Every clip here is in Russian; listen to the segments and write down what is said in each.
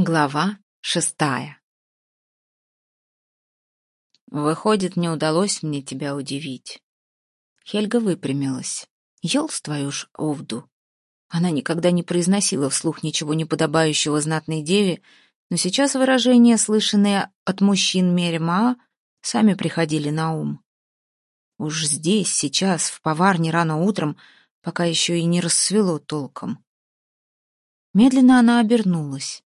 Глава шестая «Выходит, не удалось мне тебя удивить». Хельга выпрямилась. «Елс твою ж овду». Она никогда не произносила вслух ничего неподобающего знатной деве, но сейчас выражения, слышанные от мужчин Мерема, сами приходили на ум. Уж здесь, сейчас, в поварне рано утром, пока еще и не рассвело толком. Медленно она обернулась.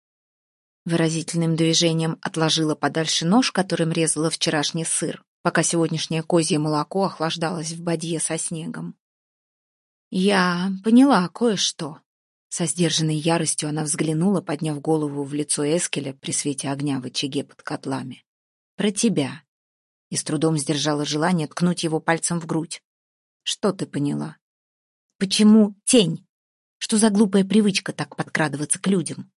Выразительным движением отложила подальше нож, которым резала вчерашний сыр, пока сегодняшнее козье молоко охлаждалось в бадье со снегом. «Я поняла кое-что». Со сдержанной яростью она взглянула, подняв голову в лицо Эскеля при свете огня в очаге под котлами. «Про тебя». И с трудом сдержала желание ткнуть его пальцем в грудь. «Что ты поняла?» «Почему тень? Что за глупая привычка так подкрадываться к людям?»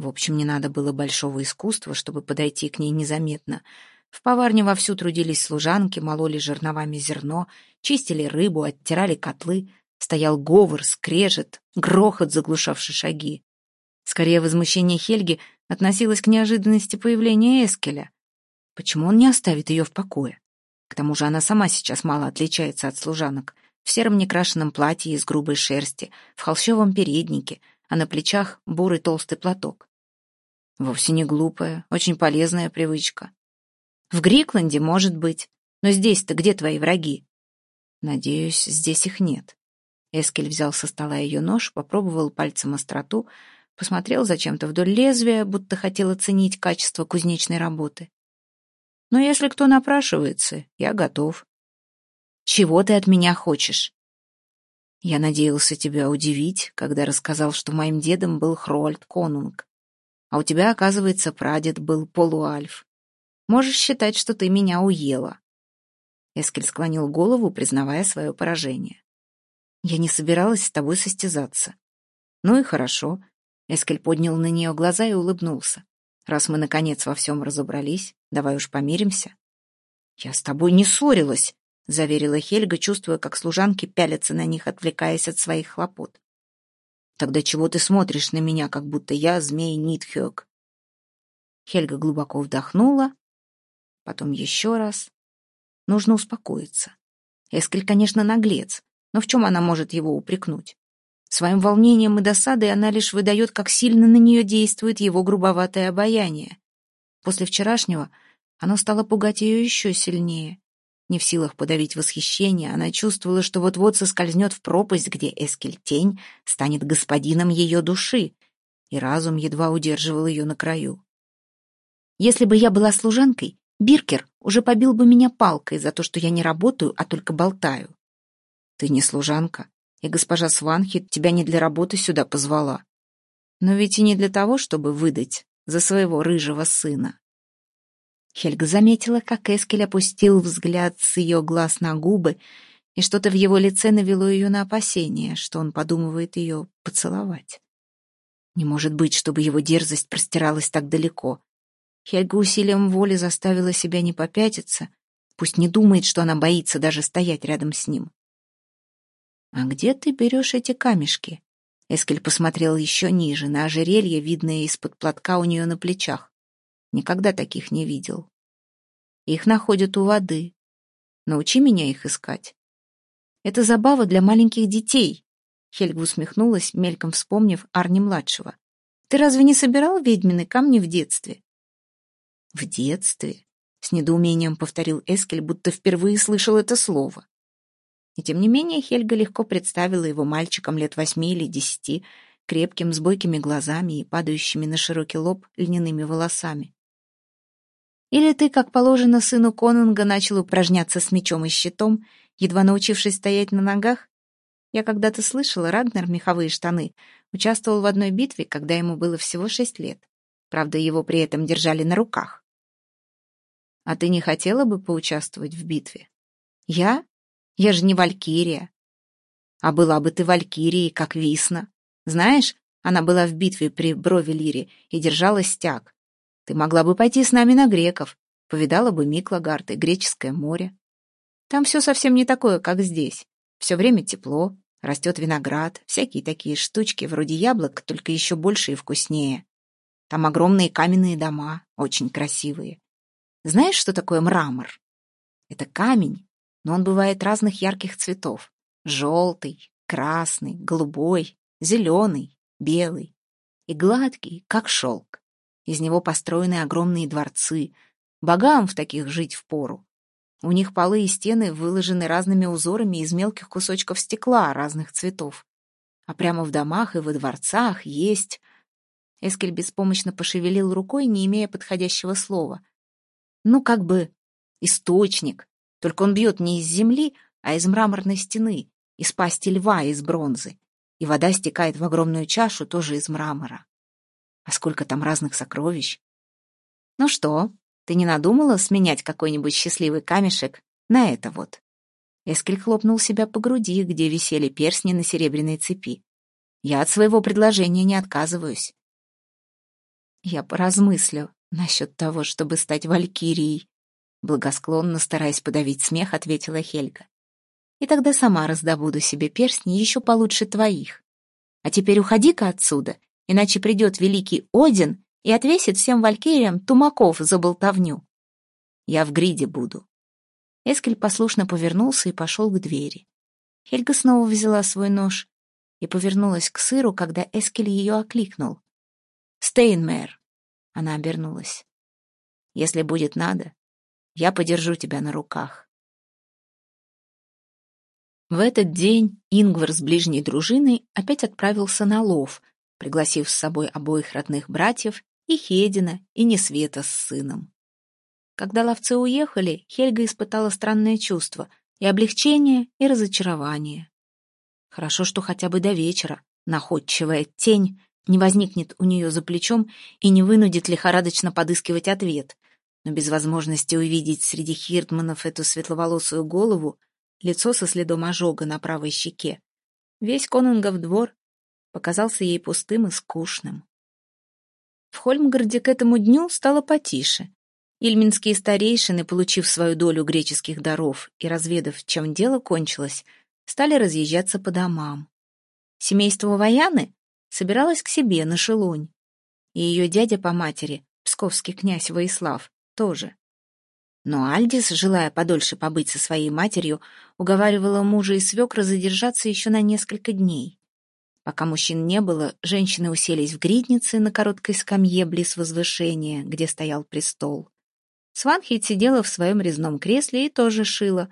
В общем, не надо было большого искусства, чтобы подойти к ней незаметно. В поварне вовсю трудились служанки, мололи жерновами зерно, чистили рыбу, оттирали котлы. Стоял говор, скрежет, грохот, заглушавший шаги. Скорее, возмущение Хельги относилось к неожиданности появления Эскеля. Почему он не оставит ее в покое? К тому же она сама сейчас мало отличается от служанок. В сером некрашенном платье из грубой шерсти, в холщовом переднике, а на плечах бурый толстый платок. Вовсе не глупая, очень полезная привычка. В Грикленде, может быть, но здесь-то где твои враги? Надеюсь, здесь их нет. Эскель взял со стола ее нож, попробовал пальцем остроту, посмотрел зачем-то вдоль лезвия, будто хотел оценить качество кузнечной работы. Но если кто напрашивается, я готов. Чего ты от меня хочешь? Я надеялся тебя удивить, когда рассказал, что моим дедом был Хроальд Конунг. А у тебя, оказывается, прадед был полуальф. Можешь считать, что ты меня уела. Эскель склонил голову, признавая свое поражение. Я не собиралась с тобой состязаться. Ну и хорошо. Эскель поднял на нее глаза и улыбнулся. Раз мы, наконец, во всем разобрались, давай уж помиримся. Я с тобой не ссорилась, заверила Хельга, чувствуя, как служанки пялятся на них, отвлекаясь от своих хлопот. Тогда чего ты смотришь на меня, как будто я змей Нитхёк? Хельга глубоко вдохнула, потом еще раз. Нужно успокоиться. Эскель, конечно, наглец, но в чем она может его упрекнуть? Своим волнением и досадой она лишь выдает, как сильно на нее действует его грубоватое обаяние. После вчерашнего оно стало пугать ее еще сильнее. Не в силах подавить восхищение, она чувствовала, что вот-вот соскользнет в пропасть, где Эскель-тень станет господином ее души, и разум едва удерживал ее на краю. «Если бы я была служанкой, Биркер уже побил бы меня палкой за то, что я не работаю, а только болтаю. Ты не служанка, и госпожа Сванхит тебя не для работы сюда позвала. Но ведь и не для того, чтобы выдать за своего рыжего сына. Хельга заметила, как Эскель опустил взгляд с ее глаз на губы, и что-то в его лице навело ее на опасение, что он подумывает ее поцеловать. Не может быть, чтобы его дерзость простиралась так далеко. Хельга усилием воли заставила себя не попятиться, пусть не думает, что она боится даже стоять рядом с ним. «А где ты берешь эти камешки?» Эскель посмотрел еще ниже, на ожерелье, видное из-под платка у нее на плечах. Никогда таких не видел. Их находят у воды. Научи меня их искать. Это забава для маленьких детей. Хельга усмехнулась, мельком вспомнив Арни-младшего. Ты разве не собирал ведьмины камни в детстве? В детстве? С недоумением повторил Эскель, будто впервые слышал это слово. И тем не менее Хельга легко представила его мальчиком лет восьми или десяти, крепким, с бойкими глазами и падающими на широкий лоб льняными волосами. Или ты, как положено сыну конунга, начал упражняться с мечом и щитом, едва научившись стоять на ногах? Я когда-то слышала, Рагнар меховые штаны участвовал в одной битве, когда ему было всего шесть лет. Правда, его при этом держали на руках. А ты не хотела бы поучаствовать в битве? Я? Я же не Валькирия. А была бы ты Валькирией, как Висна. Знаешь, она была в битве при Бровелире и держала стяг. Ты могла бы пойти с нами на греков, повидала бы Миклагард и Греческое море. Там все совсем не такое, как здесь. Все время тепло, растет виноград, всякие такие штучки, вроде яблок, только еще больше и вкуснее. Там огромные каменные дома, очень красивые. Знаешь, что такое мрамор? Это камень, но он бывает разных ярких цветов. Желтый, красный, голубой, зеленый, белый. И гладкий, как шелк. Из него построены огромные дворцы. Богам в таких жить впору. У них полы и стены выложены разными узорами из мелких кусочков стекла разных цветов. А прямо в домах и во дворцах есть... Эскель беспомощно пошевелил рукой, не имея подходящего слова. Ну, как бы источник, только он бьет не из земли, а из мраморной стены, из пасти льва из бронзы. И вода стекает в огромную чашу, тоже из мрамора. А сколько там разных сокровищ. Ну что, ты не надумала сменять какой-нибудь счастливый камешек на это вот? Эскель хлопнул себя по груди, где висели перстни на серебряной цепи. Я от своего предложения не отказываюсь. Я поразмыслю насчет того, чтобы стать валькирией. Благосклонно, стараясь подавить смех, ответила Хельга. И тогда сама раздобуду себе перстни еще получше твоих. А теперь уходи-ка отсюда, иначе придет великий Один и отвесит всем валькириям тумаков за болтовню. Я в гриде буду. Эскель послушно повернулся и пошел к двери. Хельга снова взяла свой нож и повернулась к сыру, когда Эскель ее окликнул. «Стейнмэр!» Она обернулась. «Если будет надо, я подержу тебя на руках». В этот день Ингвар с ближней дружиной опять отправился на лов, пригласив с собой обоих родных братьев, и Хедина, и Несвета с сыном. Когда ловцы уехали, Хельга испытала странное чувство — и облегчение, и разочарование. Хорошо, что хотя бы до вечера находчивая тень не возникнет у нее за плечом и не вынудит лихорадочно подыскивать ответ. Но без возможности увидеть среди хиртманов эту светловолосую голову, лицо со следом ожога на правой щеке, весь конунгов двор показался ей пустым и скучным. В Хольмгарде к этому дню стало потише. Ильминские старейшины, получив свою долю греческих даров и разведав, чем дело кончилось, стали разъезжаться по домам. Семейство Ваяны собиралась к себе на Шелунь. И ее дядя по матери, псковский князь Воислав, тоже. Но Альдис, желая подольше побыть со своей матерью, уговаривала мужа и свекра задержаться еще на несколько дней. Пока мужчин не было, женщины уселись в гриднице на короткой скамье близ возвышения, где стоял престол. Сванхейт сидела в своем резном кресле и тоже шила,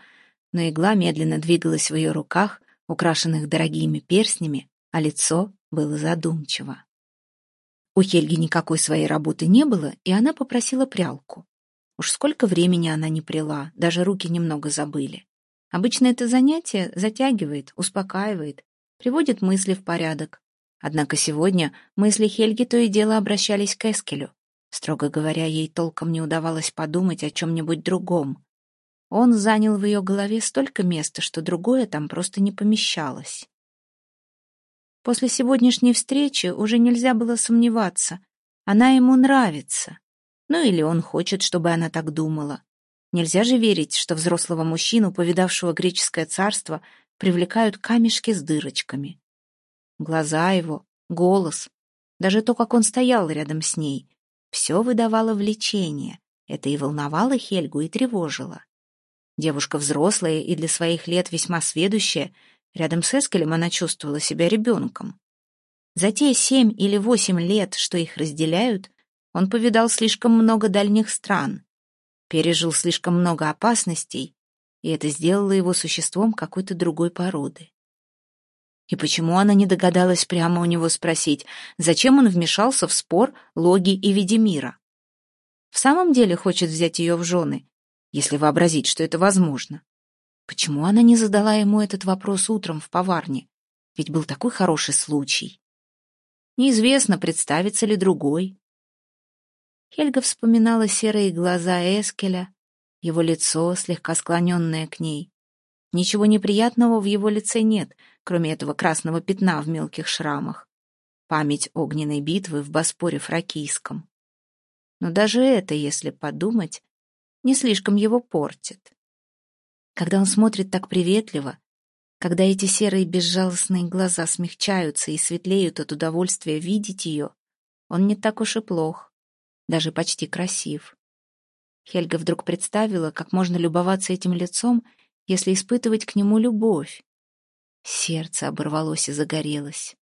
но игла медленно двигалась в ее руках, украшенных дорогими перстнями, а лицо было задумчиво. У Хельги никакой своей работы не было, и она попросила прялку. Уж сколько времени она не пряла, даже руки немного забыли. Обычно это занятие затягивает, успокаивает, приводит мысли в порядок. Однако сегодня мысли Хельги то и дело обращались к Эскелю. Строго говоря, ей толком не удавалось подумать о чем-нибудь другом. Он занял в ее голове столько места, что другое там просто не помещалось. После сегодняшней встречи уже нельзя было сомневаться. Она ему нравится. Ну или он хочет, чтобы она так думала. Нельзя же верить, что взрослого мужчину, повидавшего греческое царство, привлекают камешки с дырочками. Глаза его, голос, даже то, как он стоял рядом с ней, все выдавало влечение. Это и волновало Хельгу, и тревожило. Девушка взрослая и для своих лет весьма сведущая, Рядом с Эскелем она чувствовала себя ребенком. За те семь или восемь лет, что их разделяют, он повидал слишком много дальних стран, пережил слишком много опасностей, и это сделало его существом какой-то другой породы. И почему она не догадалась прямо у него спросить, зачем он вмешался в спор Логи и Ведемира? В самом деле хочет взять ее в жены, если вообразить, что это возможно. Почему она не задала ему этот вопрос утром в поварне? Ведь был такой хороший случай. Неизвестно, представится ли другой. Хельга вспоминала серые глаза Эскеля, его лицо, слегка склоненное к ней. Ничего неприятного в его лице нет, кроме этого красного пятна в мелких шрамах. Память огненной битвы в Боспоре Фракийском. Но даже это, если подумать, не слишком его портит. Когда он смотрит так приветливо, когда эти серые безжалостные глаза смягчаются и светлеют от удовольствия видеть ее, Он не так уж и плох, даже почти красив. Хельга вдруг представила, как можно любоваться этим лицом, если испытывать к нему любовь. Сердце оборвалось и загорелось.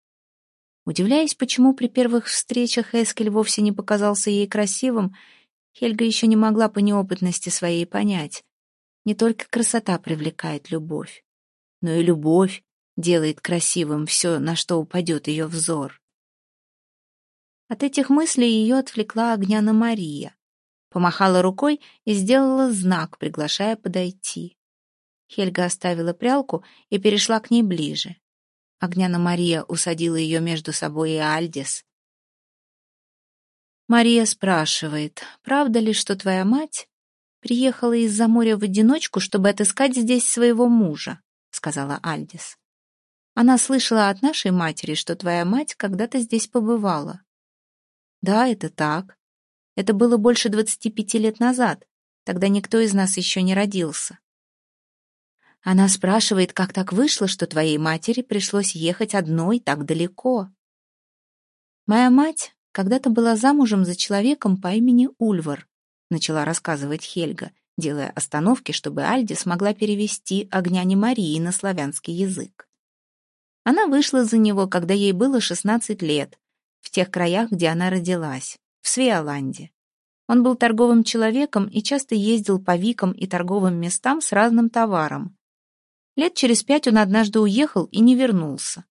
Удивляясь, почему при первых встречах Эскель вовсе не показался ей красивым, Хельга еще не могла по неопытности своей понять. Не только красота привлекает любовь, но и любовь делает красивым все, на что упадет ее взор. От этих мыслей ее отвлекла Огняна Мария. Помахала рукой и сделала знак, приглашая подойти. Хельга оставила прялку и перешла к ней ближе. Огняна Мария усадила ее между собой и Альдис. Мария спрашивает, правда ли, что твоя мать приехала из-за моря в одиночку, чтобы отыскать здесь своего мужа, сказала Альдис. Она слышала от нашей матери, что твоя мать когда-то здесь побывала. Да, это так. Это было больше двадцати пяти лет назад. Тогда никто из нас еще не родился. Она спрашивает, как так вышло, что твоей матери пришлось ехать одной так далеко. Моя мать когда-то была замужем за человеком по имени Ульвар, начала рассказывать Хельга, делая остановки, чтобы Альди смогла перевести «Огняне Марии» на славянский язык. Она вышла за него, когда ей было 16 лет, в тех краях, где она родилась, в Свеоланде. Он был торговым человеком и часто ездил по викам и торговым местам с разным товаром. Лет через пять он однажды уехал и не вернулся.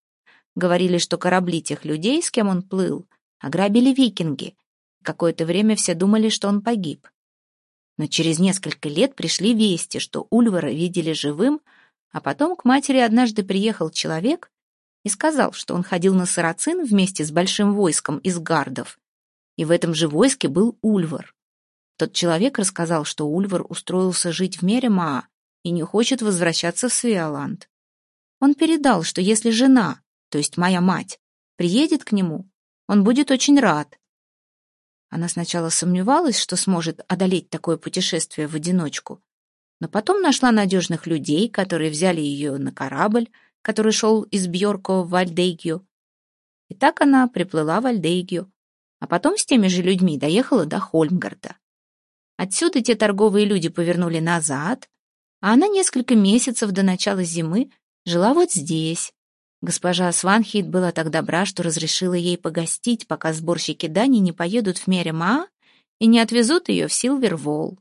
Говорили, что корабли тех людей, с кем он плыл, ограбили викинги. Какое-то время все думали, что он погиб. Но через несколько лет пришли вести, что Ульвара видели живым, а потом к матери однажды приехал человек и сказал, что он ходил на Сарацин вместе с большим войском из гардов, и в этом же войске был Ульвар. Тот человек рассказал, что Ульвар устроился жить в Меремаа и не хочет возвращаться в Свиоланд. Он передал, что если жена, то есть моя мать, приедет к нему, он будет очень рад. Она сначала сомневалась, что сможет одолеть такое путешествие в одиночку, но потом нашла надежных людей, которые взяли ее на корабль, который шел из Бьорко в Альдейгию. И так она приплыла в Альдейгию, а потом с теми же людьми доехала до Хольмгарда. Отсюда те торговые люди повернули назад, а она несколько месяцев до начала зимы жила вот здесь, Госпожа Сванхейт была так добра, что разрешила ей погостить, пока сборщики дани не поедут в Мерема и не отвезут ее в Силвервол.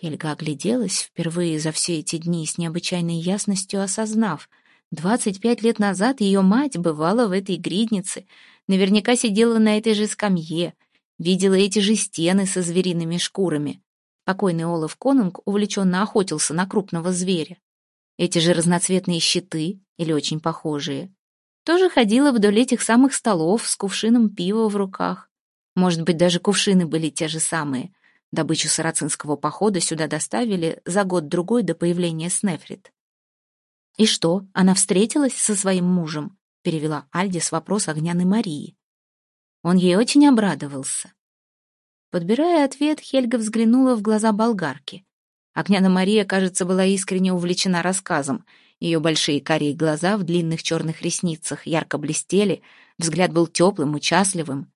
Хельга огляделась впервые за все эти дни с необычайной ясностью осознав. Двадцать пять лет назад ее мать бывала в этой гриднице, наверняка сидела на этой же скамье, видела эти же стены со звериными шкурами. Покойный Олаф Конунг увлеченно охотился на крупного зверя. Эти же разноцветные щиты, или очень похожие, тоже ходила вдоль этих самых столов с кувшином пива в руках. Может быть, даже кувшины были те же самые. Добычу сарацинского похода сюда доставили за год-другой до появления Снефрит. «И что, она встретилась со своим мужем?» — перевела Альдис вопрос огняной Марии. Он ей очень обрадовался. Подбирая ответ, Хельга взглянула в глаза болгарки. Огняна Мария, кажется, была искренне увлечена рассказом. Ее большие карие глаза в длинных черных ресницах ярко блестели, взгляд был теплым, участливым.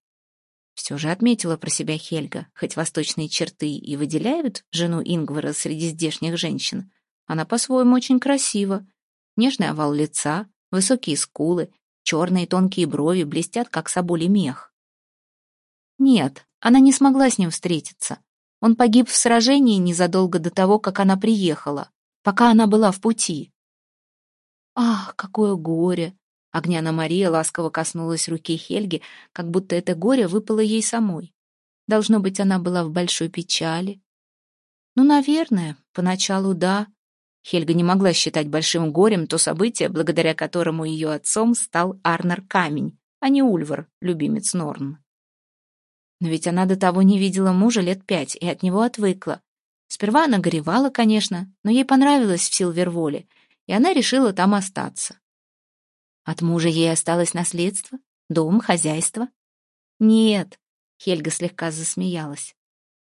Все же отметила про себя Хельга, хоть восточные черты и выделяют жену Ингвара среди здешних женщин. Она по-своему очень красива. Нежный овал лица, высокие скулы, черные тонкие брови блестят, как соболи мех. Нет, она не смогла с ним встретиться. Он погиб в сражении незадолго до того, как она приехала, пока она была в пути. Ах, какое горе! Огняна Мария ласково коснулась руки Хельги, как будто это горе выпало ей самой. Должно быть, она была в большой печали. Ну, наверное, поначалу да. Хельга не могла считать большим горем то событие, благодаря которому ее отцом стал Арнер Камень, а не Ульвар, любимец Норн. Но ведь она до того не видела мужа лет пять и от него отвыкла. Сперва она горевала, конечно, но ей понравилось в Силверволе, и она решила там остаться. От мужа ей осталось наследство, дом, хозяйство. Нет, Хельга слегка засмеялась.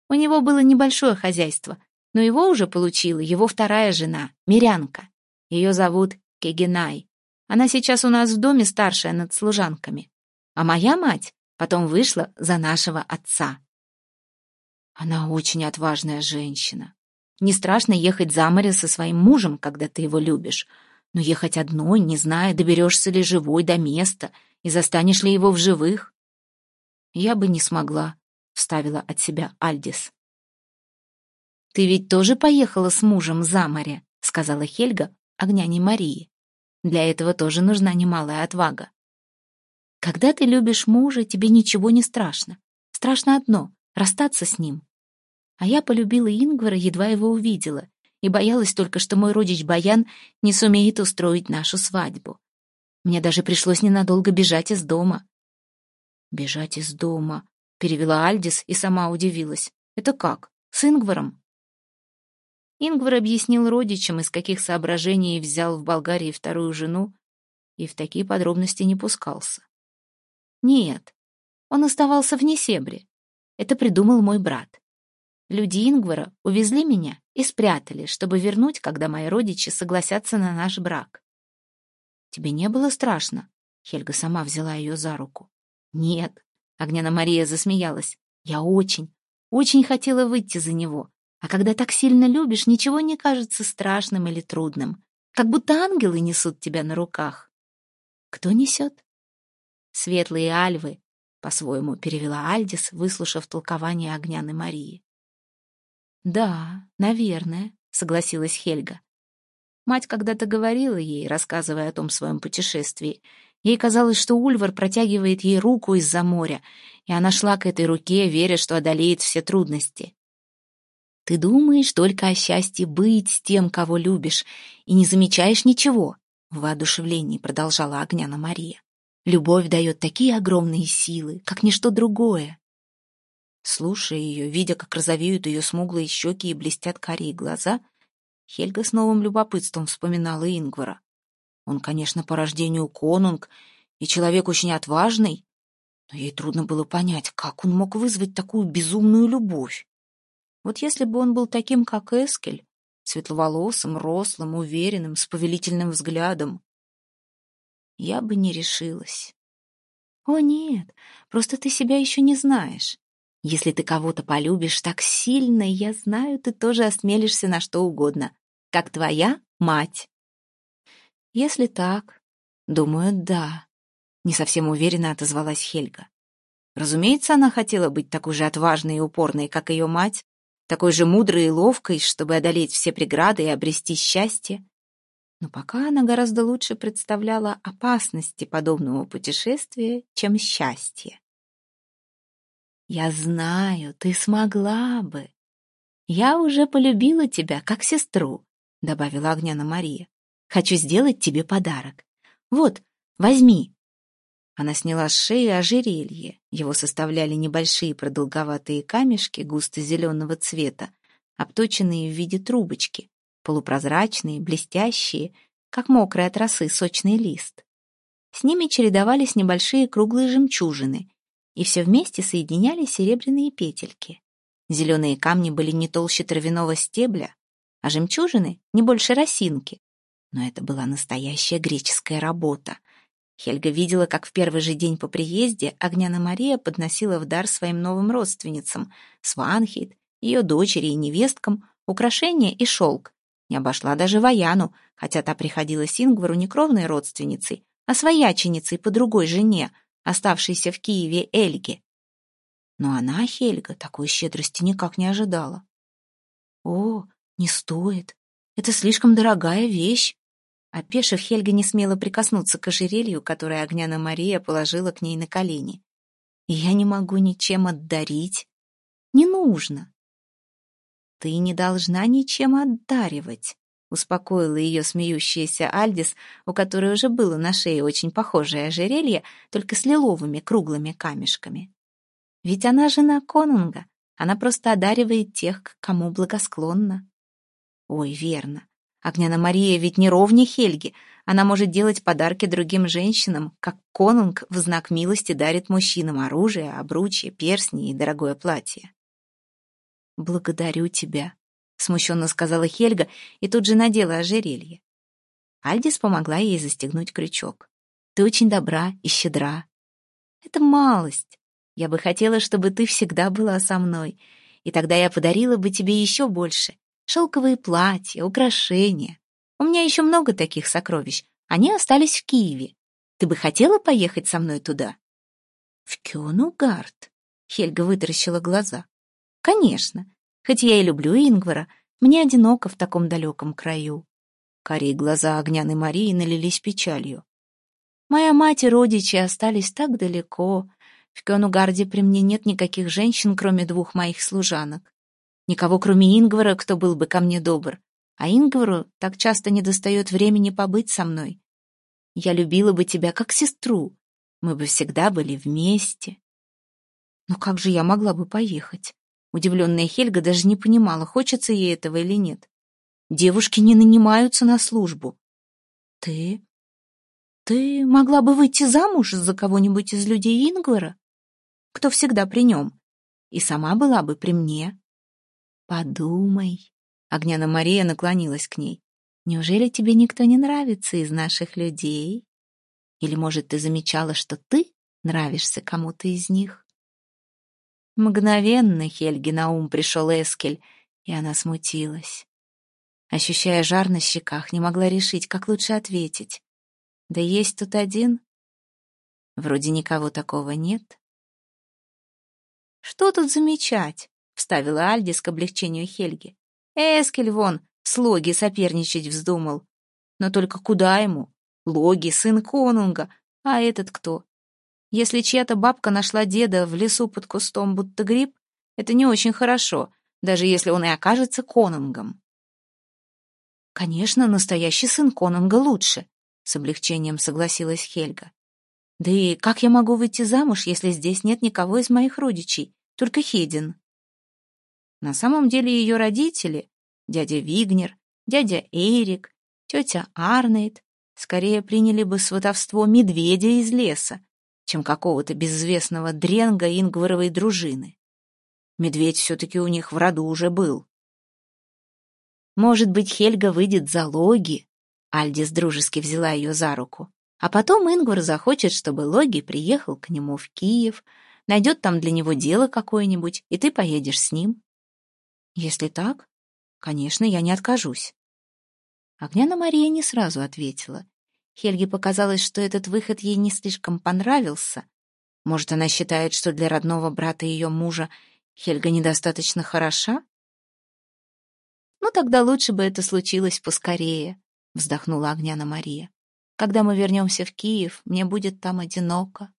У него было небольшое хозяйство, но его уже получила его вторая жена, Мирянка. Ее зовут Кегенай. Она сейчас у нас в доме старшая над служанками. а моя мать потом вышла за нашего отца. Она очень отважная женщина. Не страшно ехать за море со своим мужем, когда ты его любишь, но ехать одной, не зная, доберешься ли живой до места и застанешь ли его в живых. Я бы не смогла, — вставила от себя Альдис. «Ты ведь тоже поехала с мужем за море», — сказала Хельга, огняне Марии. «Для этого тоже нужна немалая отвага. Когда ты любишь мужа, тебе ничего не страшно. Страшно одно — расстаться с ним. А я полюбила Ингвара, едва его увидела, и боялась только, что мой родич Баян не сумеет устроить нашу свадьбу. Мне даже пришлось ненадолго бежать из дома. «Бежать из дома», — перевела Альдис и сама удивилась. «Это как? С Ингваром?» Ингвар объяснил родичам, из каких соображений взял в Болгарии вторую жену, и в такие подробности не пускался. Нет, он оставался вне Несебре. Это придумал мой брат. Люди Ингвара увезли меня и спрятали, чтобы вернуть, когда мои родичи согласятся на наш брак. Тебе не было страшно? Хельга сама взяла ее за руку. Нет, Огняна Мария засмеялась. Я очень, очень хотела выйти за него. А когда так сильно любишь, ничего не кажется страшным или трудным. Как будто ангелы несут тебя на руках. Кто несет? Светлые альвы, по-своему перевела Альдис, выслушав толкование Огняны Марии. «Да, наверное», — согласилась Хельга. Мать когда-то говорила ей, рассказывая о том своем путешествии. Ей казалось, что Ульвар протягивает ей руку из-за моря, и она шла к этой руке, веря, что одолеет все трудности. «Ты думаешь только о счастье быть с тем, кого любишь, и не замечаешь ничего», — в воодушевлении продолжала Огняна Мария. Любовь дает такие огромные силы, как ничто другое. Слушая ее, видя, как розовеют ее смуглые щеки и блестят карие глаза, Хельга с новым любопытством вспоминала Ингвара. Он, конечно, по рождению конунг и человек очень отважный, но ей трудно было понять, как он мог вызвать такую безумную любовь. Вот если бы он был таким, как Эскель, светловолосым, рослым, уверенным, с повелительным взглядом, я бы не решилась. О нет, просто ты себя еще не знаешь. Если ты кого-то полюбишь так сильно, я знаю, ты тоже осмелишься на что угодно, как твоя мать. Если так, думаю, да. Не совсем уверенно отозвалась Хельга. Разумеется, она хотела быть такой же отважной и упорной, как ее мать, такой же мудрой и ловкой, чтобы одолеть все преграды и обрести счастье но пока она гораздо лучше представляла опасности подобного путешествия, чем счастье. «Я знаю, ты смогла бы. Я уже полюбила тебя как сестру», — добавила Огняна Мария. «Хочу сделать тебе подарок. Вот, возьми». Она сняла с шеи ожерелье. Его составляли небольшие продолговатые камешки густо-зеленого цвета, обточенные в виде трубочки полупрозрачные, блестящие, как мокрый от росы сочный лист. С ними чередовались небольшие круглые жемчужины, и все вместе соединяли серебряные петельки. Зеленые камни были не толще травяного стебля, а жемчужины не больше росинки. Но это была настоящая греческая работа. Хельга видела, как в первый же день по приезде Огняна Мария подносила в дар своим новым родственницам, Сванхит, ее дочери и невесткам, украшения и шелк, не обошла даже Ваяну, хотя та приходила Сингвару не кровной родственницей, а свояченицей по другой жене, оставшейся в Киеве Эльге. Но она, Хельга, такой щедрости никак не ожидала. «О, не стоит. Это слишком дорогая вещь». Опешив, Хельга не смела прикоснуться к ожерелью, которое Огняна Мария положила к ней на колени. «Я не могу ничем отдарить. Не нужно. «Ты не должна ничем отдаривать», — успокоила ее смеющаяся Альдис, у которой уже было на шее очень похожее ожерелье, только с лиловыми круглыми камешками. «Ведь она жена конунга, она просто одаривает тех, к кому благосклонна». «Ой, верно. Огняна Мария ведь не ровня Хельги, она может делать подарки другим женщинам, как конунг в знак милости дарит мужчинам оружие, обручье, перстни и дорогое платье. «Благодарю тебя», — смущенно сказала Хельга и тут же надела ожерелье. Альдис помогла ей застегнуть крючок. «Ты очень добра и щедра». Это малость. Я бы хотела, чтобы ты всегда была со мной, и тогда я подарила бы тебе еще больше. Шелковые платья, украшения. У меня еще много таких сокровищ. Они остались в Киеве. Ты бы хотела поехать со мной туда?» «В Кёнугард?» — Хельга вытаращила глаза. «Конечно. Хоть я и люблю Ингвара, мне одиноко в таком далеком краю». Карие глаза огняной Марии налились печалью. «Моя мать и родичи остались так далеко. В Кёнугарде при мне нет никаких женщин, кроме двух моих служанок. Никого, кроме Ингвара, кто был бы ко мне добр. А Ингвару так часто недостает времени побыть со мной. Я любила бы тебя как сестру. Мы бы всегда были вместе. Но как же я могла бы поехать? Удивленная Хельга даже не понимала, хочется ей этого или нет. Девушки не нанимаются на службу. Ты... Ты могла бы выйти замуж за кого-нибудь из людей Ингвара, кто всегда при нем, и сама была бы при мне. Подумай. Огняна Мария наклонилась к ней. Неужели тебе никто не нравится из наших людей? Или, может, ты замечала, что ты нравишься кому-то из них? Мгновенно Хельге на ум пришел Эскель, и она смутилась. Ощущая жар на щеках, не могла решить, как лучше ответить. Да есть тут один. Вроде никого такого нет. «Что тут замечать?» — вставила Альдис к облегчению Хельги. «Эскель вон с Логи соперничать вздумал. Но только куда ему? Логи, сын конунга. А этот кто? Если чья-то бабка нашла деда в лесу под кустом, будто гриб, это не очень хорошо, даже если он и окажется конунгом. Конечно, настоящий сын конунга лучше, с облегчением согласилась Хельга. Да и как я могу выйти замуж, если здесь нет никого из моих родичей, только Хедин? На самом деле ее родители, дядя Вигнер, дядя Эрик, тетя Арнейд скорее приняли бы сватовство медведя из леса, чем какого-то безызвестного дренга Ингваровой дружины. Медведь все-таки у них в роду уже был. Может быть, Хельга выйдет за Логи? Альдис дружески взяла ее за руку. А потом Ингвар захочет, чтобы Логи приехал к нему в Киев, найдет там для него дело какое-нибудь, и ты поедешь с ним. Если так, Конечно, я не откажусь. Огняна Мария не сразу ответила. Хельге показалось, что этот выход ей не слишком понравился. Может, она считает, что для родного брата ее мужа Хельга недостаточно хороша? «Ну, тогда лучше бы это случилось поскорее», — вздохнула Огняна Мария. «Когда мы вернемся в Киев, мне будет там одиноко.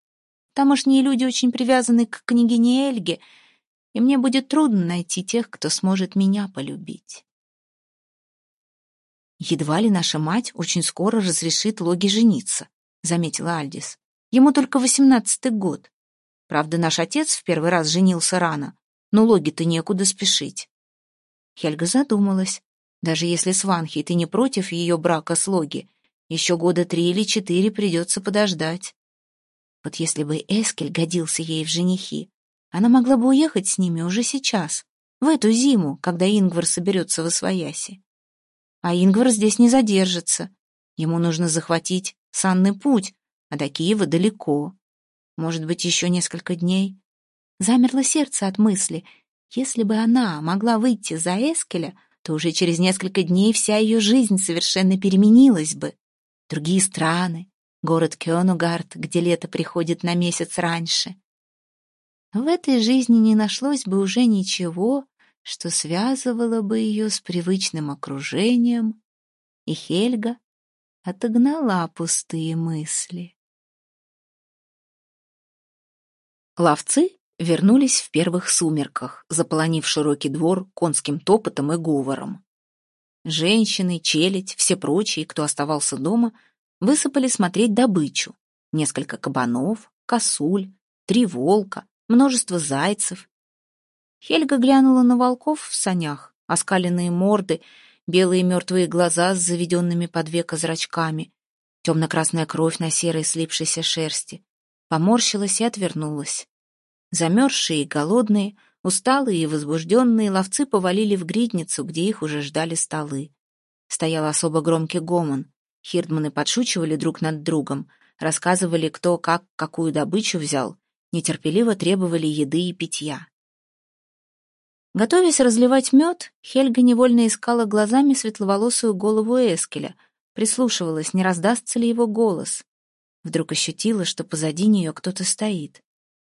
Тамошние люди очень привязаны к княгине Эльге, и мне будет трудно найти тех, кто сможет меня полюбить. «Едва ли наша мать очень скоро разрешит Логи жениться», — заметила Альдис. «Ему только восемнадцатый год. Правда, наш отец в первый раз женился рано, но Логи-то некуда спешить». Хельга задумалась. Даже если Сванхи ты не против ее брака с Логи, еще года три или четыре придется подождать. Вот если бы Эскель годился ей в женихи, она могла бы уехать с ними уже сейчас, в эту зиму, когда Ингвар соберется в Освояси. А Ингвар здесь не задержится. Ему нужно захватить санный путь, а до Киева далеко. Может быть, еще несколько дней. Замерло сердце от мысли. Если бы она могла выйти за Эскеля, то уже через несколько дней вся ее жизнь совершенно переменилась бы. Другие страны, город Кёнугард, где лето приходит на месяц раньше. В этой жизни не нашлось бы уже ничего, что связывало бы ее с привычным окружением, и Хельга отогнала пустые мысли. Ловцы вернулись в первых сумерках, заполонив широкий двор конским топотом и говором. Женщины, челядь, все прочие, кто оставался дома, высыпали смотреть добычу. Несколько кабанов, косуль, три волка, множество зайцев. Хельга глянула на волков в санях, оскаленные морды, белые мертвые глаза с заведенными под века зрачками, темно-красная кровь на серой слипшейся шерсти. Поморщилась и отвернулась. Замерзшие и голодные, усталые и возбужденные ловцы повалили в гридницу, где их уже ждали столы. Стоял особо громкий гомон. Хирдманы подшучивали друг над другом. рассказывали, кто как какую добычу взял, нетерпеливо требовали еды и питья. Готовясь разливать мед, Хельга невольно искала глазами светловолосую голову Эскеля, прислушивалась, не раздастся ли его голос. Вдруг ощутила, что позади нее кто-то стоит.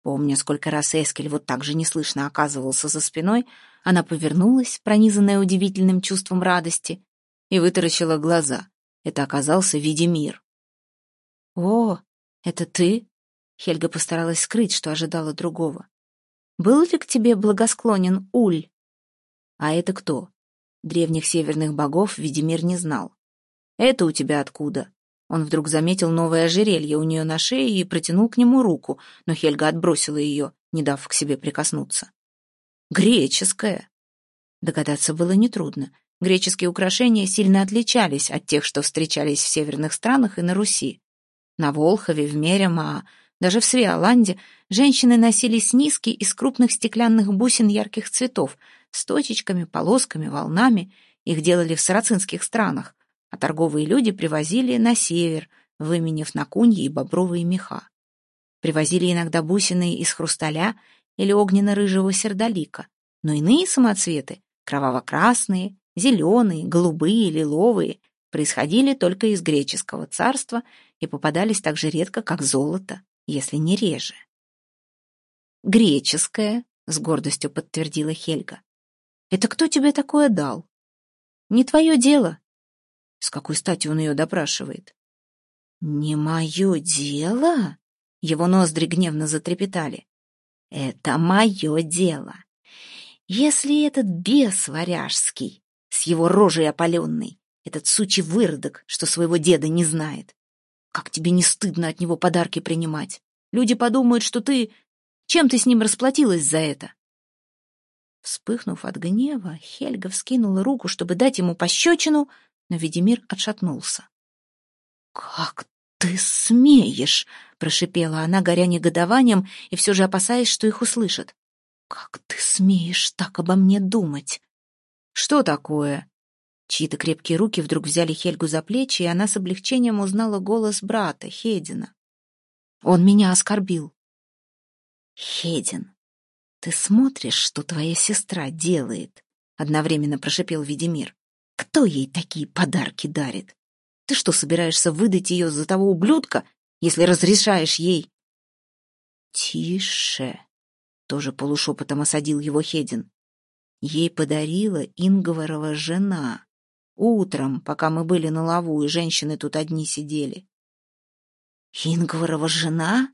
Помня, сколько раз Эскель вот так же неслышно оказывался за спиной, она повернулась, пронизанная удивительным чувством радости, и вытаращила глаза. Это оказался Видимир. «О, это ты?» Хельга постаралась скрыть, что ожидала другого. «Был ли к тебе благосклонен Уль?» «А это кто?» Древних северных богов Видимир не знал. «Это у тебя откуда?» Он вдруг заметил новое ожерелье у нее на шее и протянул к нему руку, но Хельга отбросила ее, не дав к себе прикоснуться. «Греческое!» Догадаться было нетрудно. Греческие украшения сильно отличались от тех, что встречались в северных странах и на Руси. На Волхове, в Мерема, даже в Свиоланде женщины носили снизки из крупных стеклянных бусин ярких цветов с точечками, полосками, волнами. Их делали в сарацинских странах, а торговые люди привозили на север, выменив на куньи и бобровые меха. Привозили иногда бусины из хрусталя или огненно-рыжего сердолика, но иные самоцветы, кроваво-красные, зеленые, голубые, лиловые, происходили только из греческого царства и попадались так же редко, как золото, если не реже. «Греческое», — с гордостью подтвердила Хельга. «Это кто тебе такое дал?» «Не твое дело», с какой стати он ее допрашивает? «Не мое дело?» Его ноздри гневно затрепетали. «Это мое дело. Если этот бес варяжский, с его рожей опаленной, этот сучий выродок, что своего деда не знает, как тебе не стыдно от него подарки принимать? Люди подумают, что ты... Чем ты с ним расплатилась за это?» Вспыхнув от гнева, Хельга вскинула руку, чтобы дать ему пощечину, но Ведимир отшатнулся. «Как ты смеешь!» — прошипела она, горя негодованием и все же опасаясь, что их услышат. «Как ты смеешь так обо мне думать?» «Что такое?» Чьи-то крепкие руки вдруг взяли Хельгу за плечи, и она с облегчением узнала голос брата, Хедина. Он меня оскорбил. «Хедин, ты смотришь, что твоя сестра делает?» — одновременно прошипел Ведимир. Кто ей такие подарки дарит? Ты что, собираешься выдать ее за того ублюдка, если разрешаешь ей? Тише, тоже полушепотом осадил его Хедин. Ей подарила Инговарова жена. Утром, пока мы были на лаву, и женщины тут одни сидели. Ингварова жена?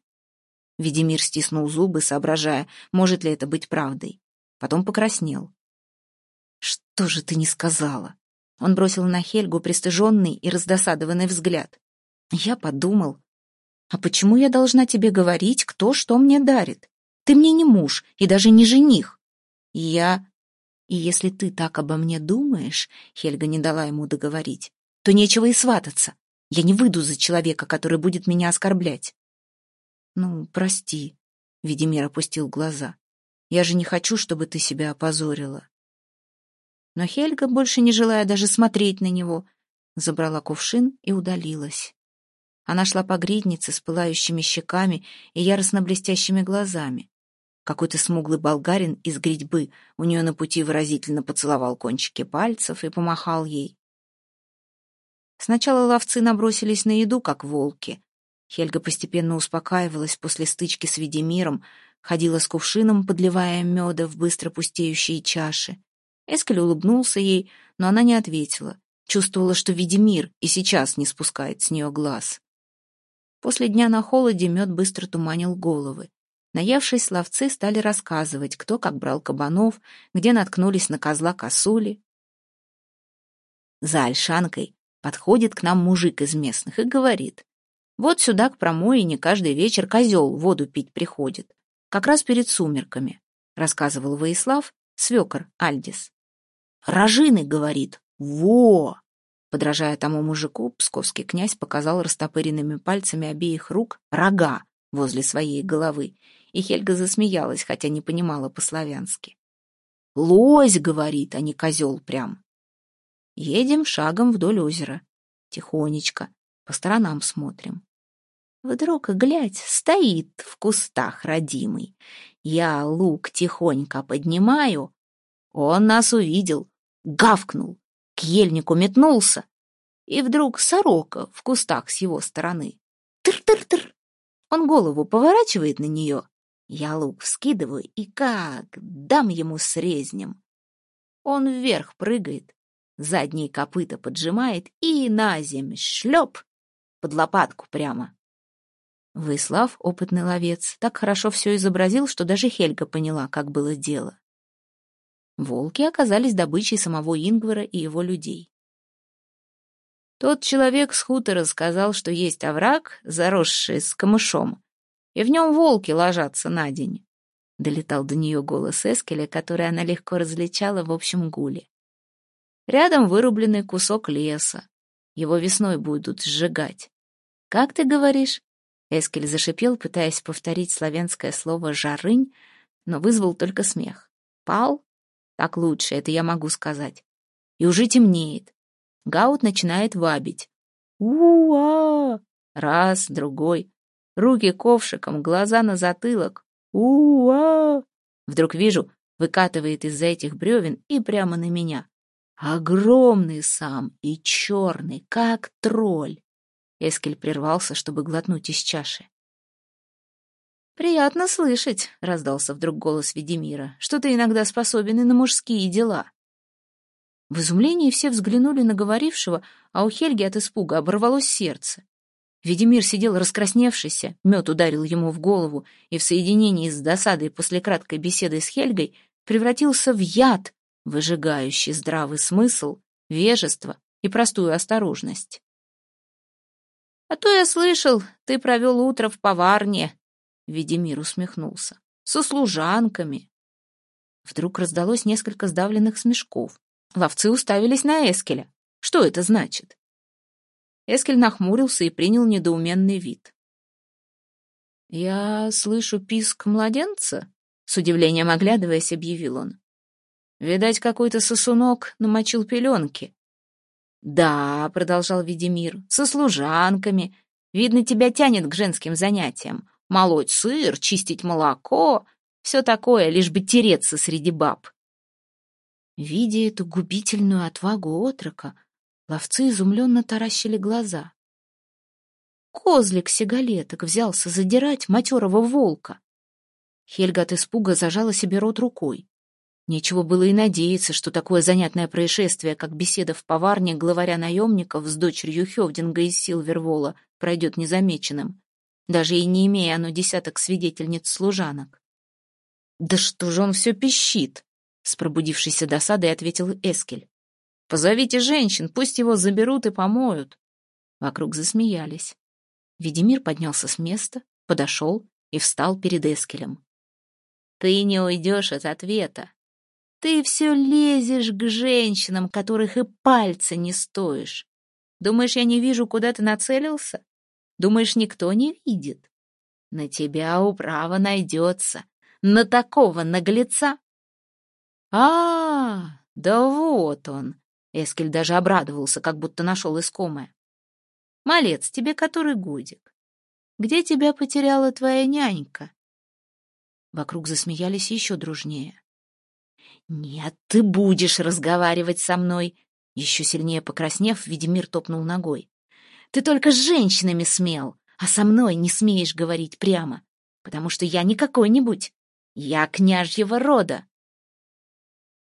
Ведимир стиснул зубы, соображая, может ли это быть правдой. Потом покраснел. Что же ты не сказала? Он бросил на Хельгу пристыженный и раздосадованный взгляд. Я подумал, а почему я должна тебе говорить, кто что мне дарит? Ты мне не муж и даже не жених. Я... И если ты так обо мне думаешь, Хельга не дала ему договорить, то нечего и свататься. Я не выйду за человека, который будет меня оскорблять. Ну, прости, Ведимир опустил глаза. Я же не хочу, чтобы ты себя опозорила. Но Хельга, больше не желая даже смотреть на него, забрала кувшин и удалилась. Она шла по гриднице с пылающими щеками и яростно блестящими глазами. Какой-то смуглый болгарин из гридьбы у нее на пути выразительно поцеловал кончики пальцев и помахал ей. Сначала ловцы набросились на еду, как волки. Хельга постепенно успокаивалась после стычки с Ведемиром, ходила с кувшином, подливая меда в быстро пустеющие чаши. Эскель улыбнулся ей, но она не ответила. Чувствовала, что Ведимир и сейчас не спускает с нее глаз. После дня на холоде мед быстро туманил головы. Наевшись, ловцы стали рассказывать, кто как брал кабанов, где наткнулись на козла косули. За Альшанкой подходит к нам мужик из местных и говорит, вот сюда к промоине каждый вечер козел воду пить приходит, как раз перед сумерками, рассказывал Воислав, свекор Альдис. «Рожины!» — говорит. «Во!» Подражая тому мужику, псковский князь показал растопыренными пальцами обеих рук рога возле своей головы, и Хельга засмеялась, хотя не понимала по-славянски. «Лось!» — говорит, а не козел прям. Едем шагом вдоль озера. Тихонечко, по сторонам смотрим. Вдруг, глядь, стоит в кустах родимый. Я лук тихонько поднимаю. Он нас увидел, гавкнул, к ельнику метнулся. И вдруг сорока в кустах с его стороны. Тыр-тыр-тыр. Он голову поворачивает на нее. Я лук вскидываю и как дам ему срезнем. Он вверх прыгает, задние копыта поджимает и на земь шлеп под лопатку прямо. Выслав, опытный ловец, так хорошо все изобразил, что даже Хельга поняла, как было дело. Волки оказались добычей самого Ингвара и его людей. Тот человек с хутора сказал, что есть овраг, заросший с камышом, и в нем волки ложатся на день. Долетал до нее голос Эскеля, который она легко различала в общем гуле. Рядом вырубленный кусок леса. Его весной будут сжигать. Как ты говоришь? Эскель зашипел, пытаясь повторить славянское слово «жарынь», но вызвал только смех. «Пал? Так лучше, это я могу сказать. И уже темнеет. Гаут начинает вабить. у а Раз, другой. Руки ковшиком, глаза на затылок. у а Вдруг вижу, выкатывает из-за этих бревен и прямо на меня. Огромный сам и черный, как тролль. Эскель прервался, чтобы глотнуть из чаши. «Приятно слышать», — раздался вдруг голос Ведемира, «что ты иногда способен и на мужские дела». В изумлении все взглянули на говорившего, а у Хельги от испуга оборвалось сердце. Ведемир сидел раскрасневшийся, мед ударил ему в голову, и в соединении с досадой после краткой беседы с Хельгой превратился в яд, выжигающий здравый смысл, вежество и простую осторожность. «А то я слышал, ты провел утро в поварне», — Ведемир усмехнулся. «Со служанками». Вдруг раздалось несколько сдавленных смешков. Ловцы уставились на Эскеля. Что это значит? Эскель нахмурился и принял недоуменный вид. «Я слышу писк младенца?» С удивлением оглядываясь, объявил он. «Видать, какой-то сосунок намочил пеленки. «Да», — продолжал Ведемир, — «со служанками. Видно, тебя тянет к женским занятиям. Молоть сыр, чистить молоко, все такое, лишь бы тереться среди баб». Видя эту губительную отвагу отрока, ловцы изумленно таращили глаза. Козлик сигалеток взялся задирать матерого волка. Хельга от испуга зажала себе рот рукой. Нечего было и надеяться, что такое занятное происшествие, как беседа в поварне главаря наемников с дочерью Хевдинга из Силвервола, пройдет незамеченным, даже и не имея оно десяток свидетельниц-служанок. «Да что же он все пищит?» — с пробудившейся досадой ответил Эскель. «Позовите женщин, пусть его заберут и помоют». Вокруг засмеялись. Ведемир поднялся с места, подошел и встал перед Эскелем. «Ты не уйдешь от ответа», ты все лезешь к женщинам, которых и пальца не стоишь. Думаешь, я не вижу, куда ты нацелился? Думаешь, никто не видит? На тебя управа найдется. На такого наглеца. А, да вот он. Эскель даже обрадовался, как будто нашел искомое. Малец, тебе который годик? Где тебя потеряла твоя нянька? Вокруг засмеялись еще дружнее. «Нет, ты будешь разговаривать со мной!» Еще сильнее покраснев, Ведимир топнул ногой. «Ты только с женщинами смел, а со мной не смеешь говорить прямо, потому что я не какой-нибудь. Я княжьего рода!»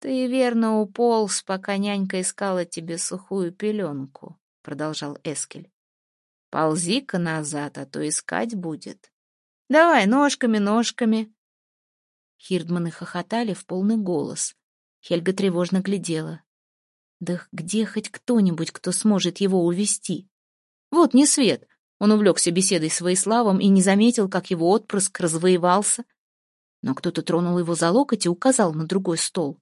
«Ты верно уполз, пока нянька искала тебе сухую пеленку», — продолжал Эскель. «Ползи-ка назад, а то искать будет. Давай ножками, ножками. Хирдманы хохотали в полный голос. Хельга тревожно глядела. Да где хоть кто-нибудь, кто сможет его увести? Вот не свет. Он увлекся беседой с Воиславом и не заметил, как его отпрыск развоевался. Но кто-то тронул его за локоть и указал на другой стол.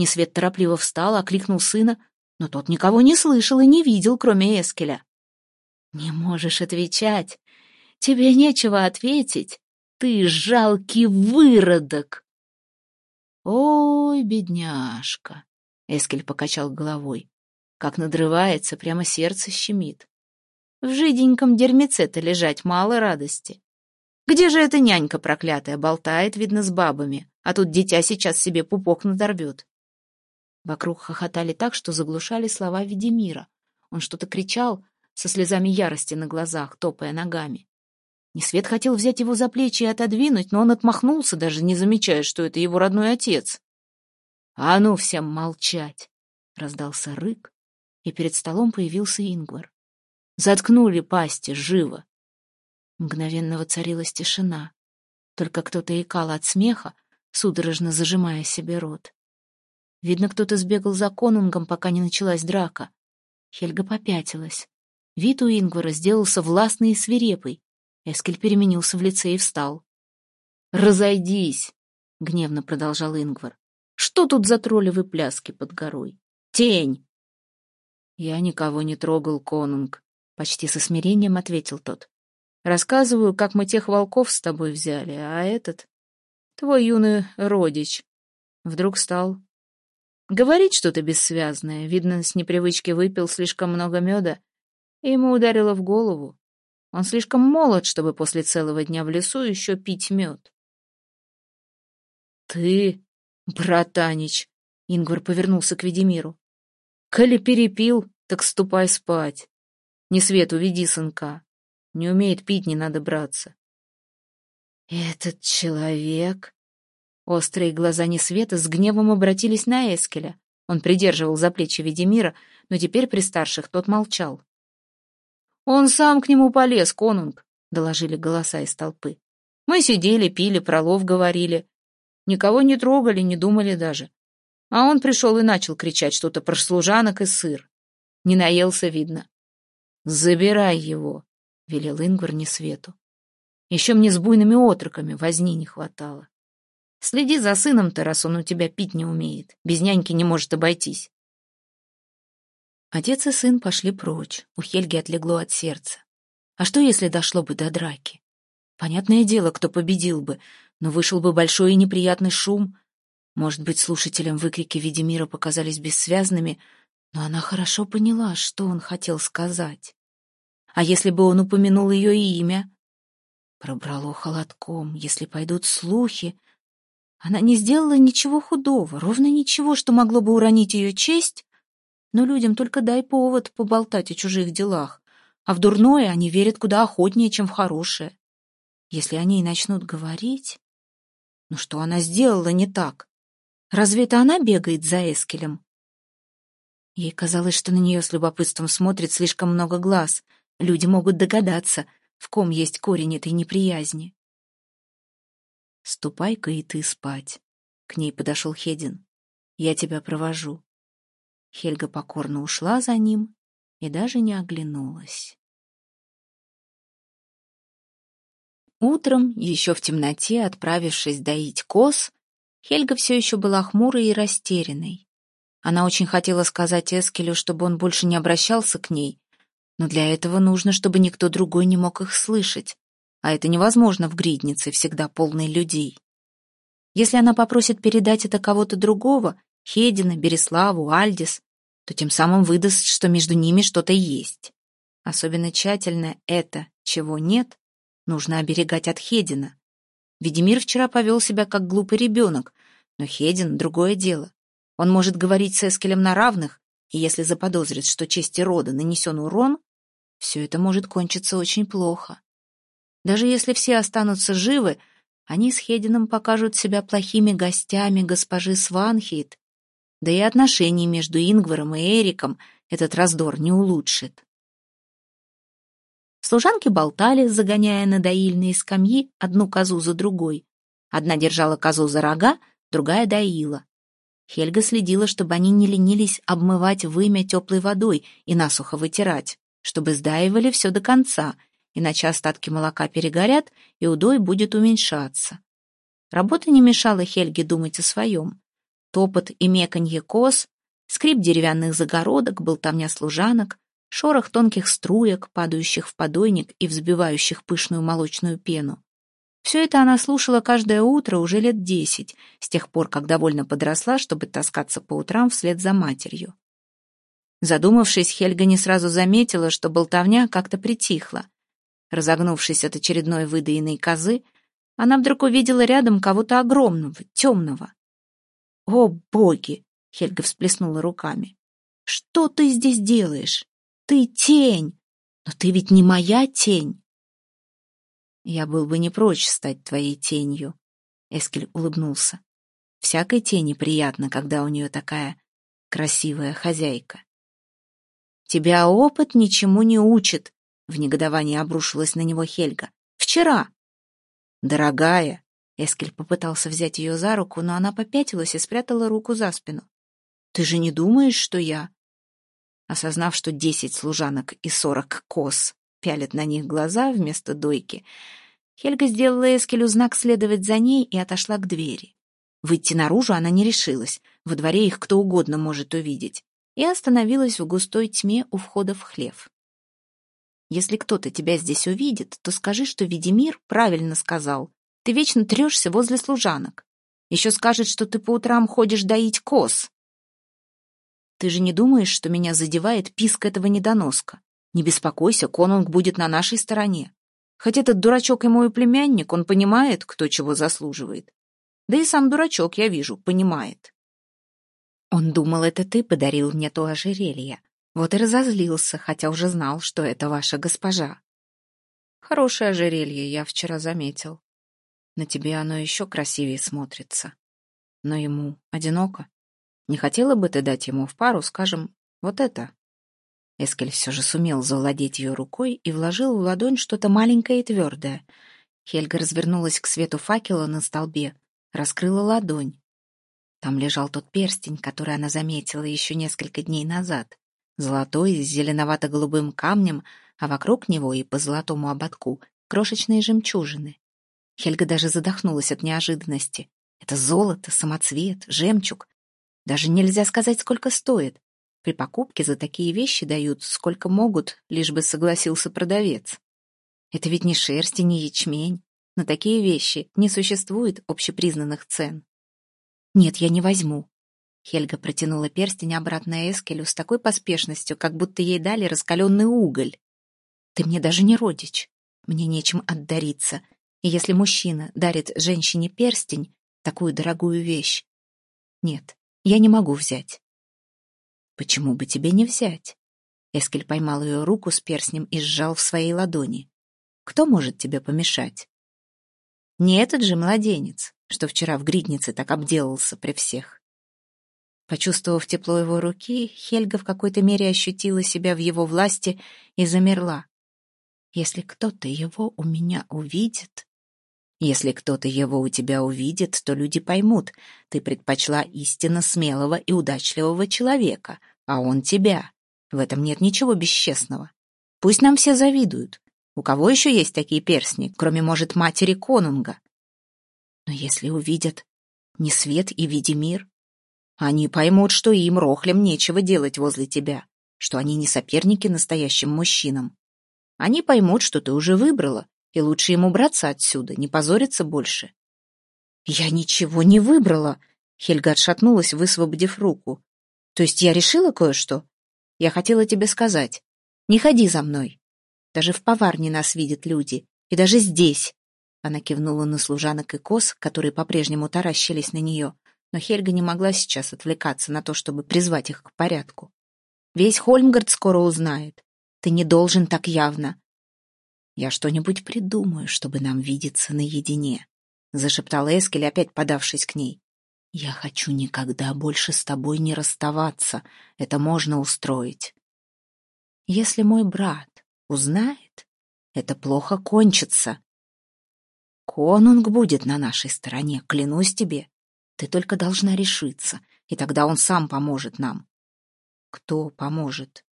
Несвет торопливо встал, окликнул сына, но тот никого не слышал и не видел, кроме Эскеля. «Не можешь отвечать. Тебе нечего ответить ты жалкий выродок!» «Ой, бедняжка!» — Эскель покачал головой. Как надрывается, прямо сердце щемит. В жиденьком дерьмеце-то лежать мало радости. Где же эта нянька проклятая болтает, видно, с бабами, а тут дитя сейчас себе пупок надорвет. Вокруг хохотали так, что заглушали слова Ведемира. Он что-то кричал, со слезами ярости на глазах, топая ногами. Несвет хотел взять его за плечи и отодвинуть, но он отмахнулся, даже не замечая, что это его родной отец. «А ну всем молчать!» — раздался рык, и перед столом появился Ингвар. «Заткнули пасти, живо!» Мгновенно воцарилась тишина. Только кто-то икал от смеха, судорожно зажимая себе рот. Видно, кто-то сбегал за конунгом, пока не началась драка. Хельга попятилась. Вид у Ингвара сделался властный и свирепый. Эскель переменился в лице и встал. «Разойдись!» — гневно продолжал Ингвар. «Что тут за троллевы пляски под горой? Тень!» «Я никого не трогал, конунг», — почти со смирением ответил тот. «Рассказываю, как мы тех волков с тобой взяли, а этот — твой юный родич. Вдруг стал говорить что-то бессвязное. Видно, с непривычки выпил слишком много меда, и ему ударило в голову. Он слишком молод, чтобы после целого дня в лесу еще пить мед. «Ты, братанич!» — Ингвар повернулся к Ведимиру. «Коли перепил, так ступай спать. Не свет, уведи сынка. Не умеет пить, не надо браться». «Этот человек...» Острые глаза Несвета с гневом обратились на Эскеля. Он придерживал за плечи Ведимира, но теперь при старших тот молчал. «Он сам к нему полез, конунг», — доложили голоса из толпы. «Мы сидели, пили, пролов говорили. Никого не трогали, не думали даже. А он пришел и начал кричать что-то про служанок и сыр. Не наелся, видно. «Забирай его», — велел Ингвар Несвету. «Еще мне с буйными отроками возни не хватало. Следи за сыном-то, раз он у тебя пить не умеет. Без няньки не может обойтись. Отец и сын пошли прочь, у Хельги отлегло от сердца. А что, если дошло бы до драки? Понятное дело, кто победил бы, но вышел бы большой и неприятный шум. Может быть, слушателям выкрики Ведемира показались бессвязными, но она хорошо поняла, что он хотел сказать. А если бы он упомянул ее имя? Пробрало холодком, если пойдут слухи. Она не сделала ничего худого, ровно ничего, что могло бы уронить ее честь, но людям только дай повод поболтать о чужих делах, а в дурное они верят куда охотнее, чем в хорошее. Если они и начнут говорить... Ну что она сделала не так? Разве это она бегает за Эскелем? Ей казалось, что на нее с любопытством смотрит слишком много глаз. Люди могут догадаться, в ком есть корень этой неприязни. «Ступай-ка и ты спать», — к ней подошел Хедин. «Я тебя провожу». Хельга покорно ушла за ним и даже не оглянулась. Утром, еще в темноте, отправившись доить коз, Хельга все еще была хмурой и растерянной. Она очень хотела сказать Эскелю, чтобы он больше не обращался к ней, но для этого нужно, чтобы никто другой не мог их слышать, а это невозможно в гриднице, всегда полной людей. Если она попросит передать это кого-то другого, Хедина, Береславу, Альдис, то тем самым выдаст, что между ними что-то есть. Особенно тщательно это, чего нет, нужно оберегать от Хедина. Ведимир вчера повел себя как глупый ребенок, но Хедин — другое дело. Он может говорить с Эскелем на равных, и если заподозрит, что чести рода нанесен урон, все это может кончиться очень плохо. Даже если все останутся живы, они с Хедином покажут себя плохими гостями госпожи Сванхейт да и отношения между Ингваром и Эриком этот раздор не улучшит. Служанки болтали, загоняя на доильные скамьи одну козу за другой. Одна держала козу за рога, другая доила. Хельга следила, чтобы они не ленились обмывать вымя теплой водой и насухо вытирать, чтобы сдаивали все до конца, иначе остатки молока перегорят, и удой будет уменьшаться. Работа не мешала Хельге думать о своем топот и меканье коз, скрип деревянных загородок, болтовня служанок, шорох тонких струек, падающих в подойник и взбивающих пышную молочную пену. Все это она слушала каждое утро уже лет десять, с тех пор, как довольно подросла, чтобы таскаться по утрам вслед за матерью. Задумавшись, Хельга не сразу заметила, что болтовня как-то притихла. Разогнувшись от очередной выдаенной козы, она вдруг увидела рядом кого-то огромного, темного. «О, боги!» — Хельга всплеснула руками. «Что ты здесь делаешь? Ты тень! Но ты ведь не моя тень!» «Я был бы не прочь стать твоей тенью», — Эскель улыбнулся. «Всякой тени приятно, когда у нее такая красивая хозяйка». «Тебя опыт ничему не учит», — в негодовании обрушилась на него Хельга. «Вчера». «Дорогая», — Эскель попытался взять ее за руку, но она попятилась и спрятала руку за спину. «Ты же не думаешь, что я...» Осознав, что десять служанок и сорок коз пялят на них глаза вместо дойки, Хельга сделала Эскелю знак следовать за ней и отошла к двери. Выйти наружу она не решилась, во дворе их кто угодно может увидеть, и остановилась в густой тьме у входа в хлев. «Если кто-то тебя здесь увидит, то скажи, что Ведимир правильно сказал. Ты вечно трешься возле служанок. Еще скажет, что ты по утрам ходишь доить коз. Ты же не думаешь, что меня задевает писк этого недоноска? Не беспокойся, конунг будет на нашей стороне. Хоть этот дурачок и мой племянник, он понимает, кто чего заслуживает. Да и сам дурачок, я вижу, понимает. Он думал, это ты подарил мне то ожерелье. Вот и разозлился, хотя уже знал, что это ваша госпожа. Хорошее ожерелье, я вчера заметил. На тебе оно еще красивее смотрится. Но ему одиноко. Не хотела бы ты дать ему в пару, скажем, вот это? Эскель все же сумел завладеть ее рукой и вложил в ладонь что-то маленькое и твердое. Хельга развернулась к свету факела на столбе, раскрыла ладонь. Там лежал тот перстень, который она заметила еще несколько дней назад. Золотой, с зеленовато-голубым камнем, а вокруг него и по золотому ободку крошечные жемчужины. Хельга даже задохнулась от неожиданности. Это золото, самоцвет, жемчуг. Даже нельзя сказать, сколько стоит. При покупке за такие вещи дают сколько могут, лишь бы согласился продавец. Это ведь не шерсть и не ячмень. На такие вещи не существует общепризнанных цен. Нет, я не возьму. Хельга протянула перстень обратно Эскелю с такой поспешностью, как будто ей дали раскаленный уголь. Ты мне даже не родич. Мне нечем отдариться. И если мужчина дарит женщине перстень, такую дорогую вещь, нет, я не могу взять. Почему бы тебе не взять? Эскель поймал ее руку с перстнем и сжал в своей ладони. Кто может тебе помешать? Не этот же младенец, что вчера в гриднице так обделался при всех. Почувствовав тепло его руки, Хельга в какой-то мере ощутила себя в его власти и замерла. Если кто-то его у меня увидит... Если кто-то его у тебя увидит, то люди поймут, ты предпочла истинно смелого и удачливого человека, а он тебя. В этом нет ничего бесчестного. Пусть нам все завидуют. У кого еще есть такие перстни, кроме, может, матери конунга? Но если увидят не свет и Ведимир, они поймут, что им, рохлям, нечего делать возле тебя, что они не соперники настоящим мужчинам. Они поймут, что ты уже выбрала, и лучше им убраться отсюда, не позориться больше. «Я ничего не выбрала!» Хельга отшатнулась, высвободив руку. То есть я решила кое-что? Я хотела тебе сказать. Не ходи за мной. Даже в поварне нас видят люди. И даже здесь. Она кивнула на служанок и коз, которые по-прежнему таращились на нее. Но Хельга не могла сейчас отвлекаться на то, чтобы призвать их к порядку. Весь Хольмгард скоро узнает. Ты не должен так явно. Я что-нибудь придумаю, чтобы нам видеться наедине, зашептала Эскель, опять подавшись к ней. Я хочу никогда больше с тобой не расставаться. Это можно устроить. Если мой брат узнает, это плохо кончится. Конунг будет на нашей стороне, клянусь тебе. Ты только должна решиться, и тогда он сам поможет нам. Кто поможет?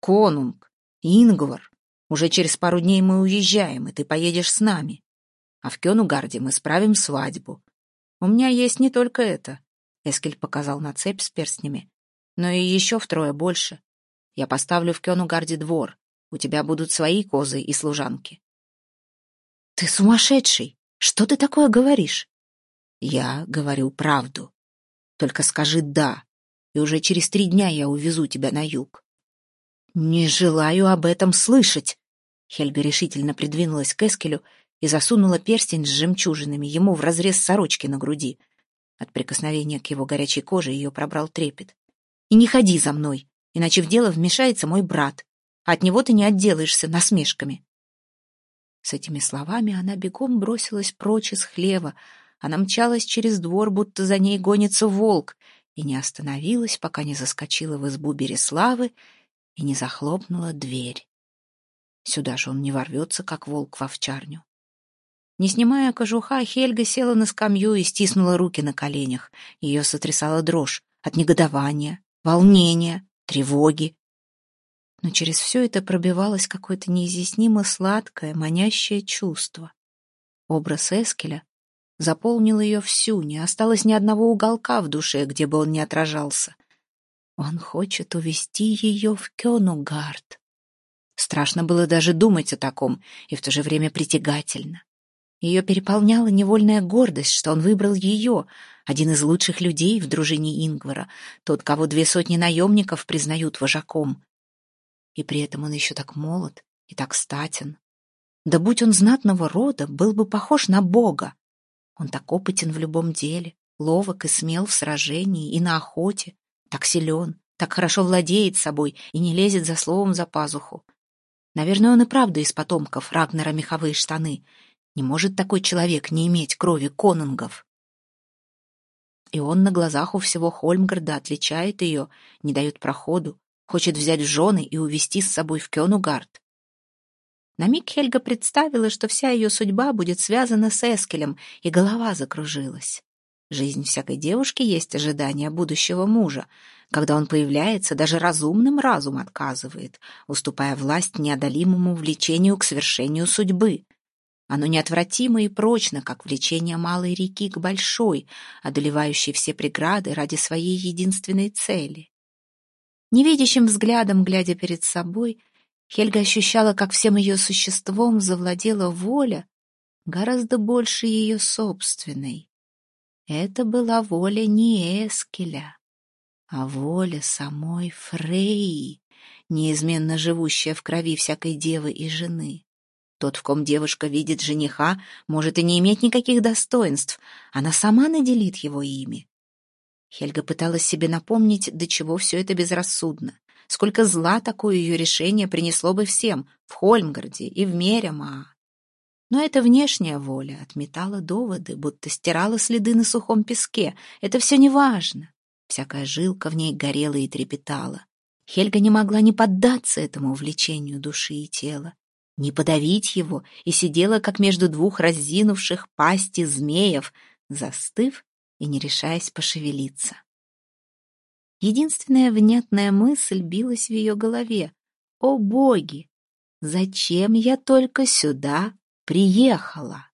Конунг, Ингвар. Уже через пару дней мы уезжаем, и ты поедешь с нами. А в Кёнугарде мы справим свадьбу. У меня есть не только это. Эскель показал на цепь с перстнями. Но и еще втрое больше. Я поставлю в Кёнугарде двор. У тебя будут свои козы и служанки. Ты сумасшедший! Что ты такое говоришь? Я говорю правду. Только скажи «да». и уже через три дня я увезу тебя на юг». «Не желаю об этом слышать!» Хельга решительно придвинулась к Эскелю и засунула перстень с жемчужинами ему в разрез сорочки на груди. От прикосновения к его горячей коже ее пробрал трепет. «И не ходи за мной, иначе в дело вмешается мой брат. От него ты не отделаешься насмешками». С этими словами она бегом бросилась прочь из хлева. Она мчалась через двор, будто за ней гонится волк, и не остановилась, пока не заскочила в избу Береславы и не захлопнула дверь. Сюда же он не ворвется, как волк в овчарню. Не снимая кожуха, Хельга села на скамью и стиснула руки на коленях. Ее сотрясала дрожь от негодования, волнения, тревоги. Но через все это пробивалось какое-то неизъяснимо сладкое, манящее чувство. Образ Эскеля заполнил ее всю, не осталось ни одного уголка в душе, где бы он не отражался. Он хочет увести ее в Кёнугард. Страшно было даже думать о таком, и в то же время притягательно. Ее переполняла невольная гордость, что он выбрал ее, один из лучших людей в дружине Ингвара, тот, кого две сотни наемников признают вожаком. И при этом он еще так молод и так статен. Да будь он знатного рода, был бы похож на бога. Он так опытен в любом деле, ловок и смел в сражении и на охоте, так силен, так хорошо владеет собой и не лезет за словом за пазуху. Наверное, он и правда из потомков Рагнера меховые штаны. Не может такой человек не иметь крови конунгов. И он на глазах у всего Хольмгарда отличает ее, не дает проходу, хочет взять жены и увести с собой в Кёнугард. На миг Хельга представила, что вся ее судьба будет связана с Эскелем, и голова закружилась. Жизнь всякой девушки есть ожидание будущего мужа. Когда он появляется, даже разумным разум отказывает, уступая власть неодолимому влечению к свершению судьбы. Оно неотвратимо и прочно, как влечение малой реки к большой, одолевающей все преграды ради своей единственной цели. Невидящим взглядом, глядя перед собой, Хельга ощущала, как всем ее существом завладела воля, гораздо больше ее собственной. Это была воля не Эскеля, а воля самой Фрейи, неизменно живущая в крови всякой девы и жены. Тот, в ком девушка видит жениха, может и не иметь никаких достоинств, она сама наделит его ими. Хельга пыталась себе напомнить, до чего все это безрассудно. Сколько зла такое ее решение принесло бы всем, в Хольмгарде и в Мерямаа. Но эта внешняя воля отметала доводы, будто стирала следы на сухом песке. Это все неважно. Всякая жилка в ней горела и трепетала. Хельга не могла не поддаться этому увлечению души и тела, не подавить его, и сидела, как между двух разинувших пасти змеев, застыв и не решаясь пошевелиться. Единственная внятная мысль билась в ее голове. «О боги! Зачем я только сюда приехала.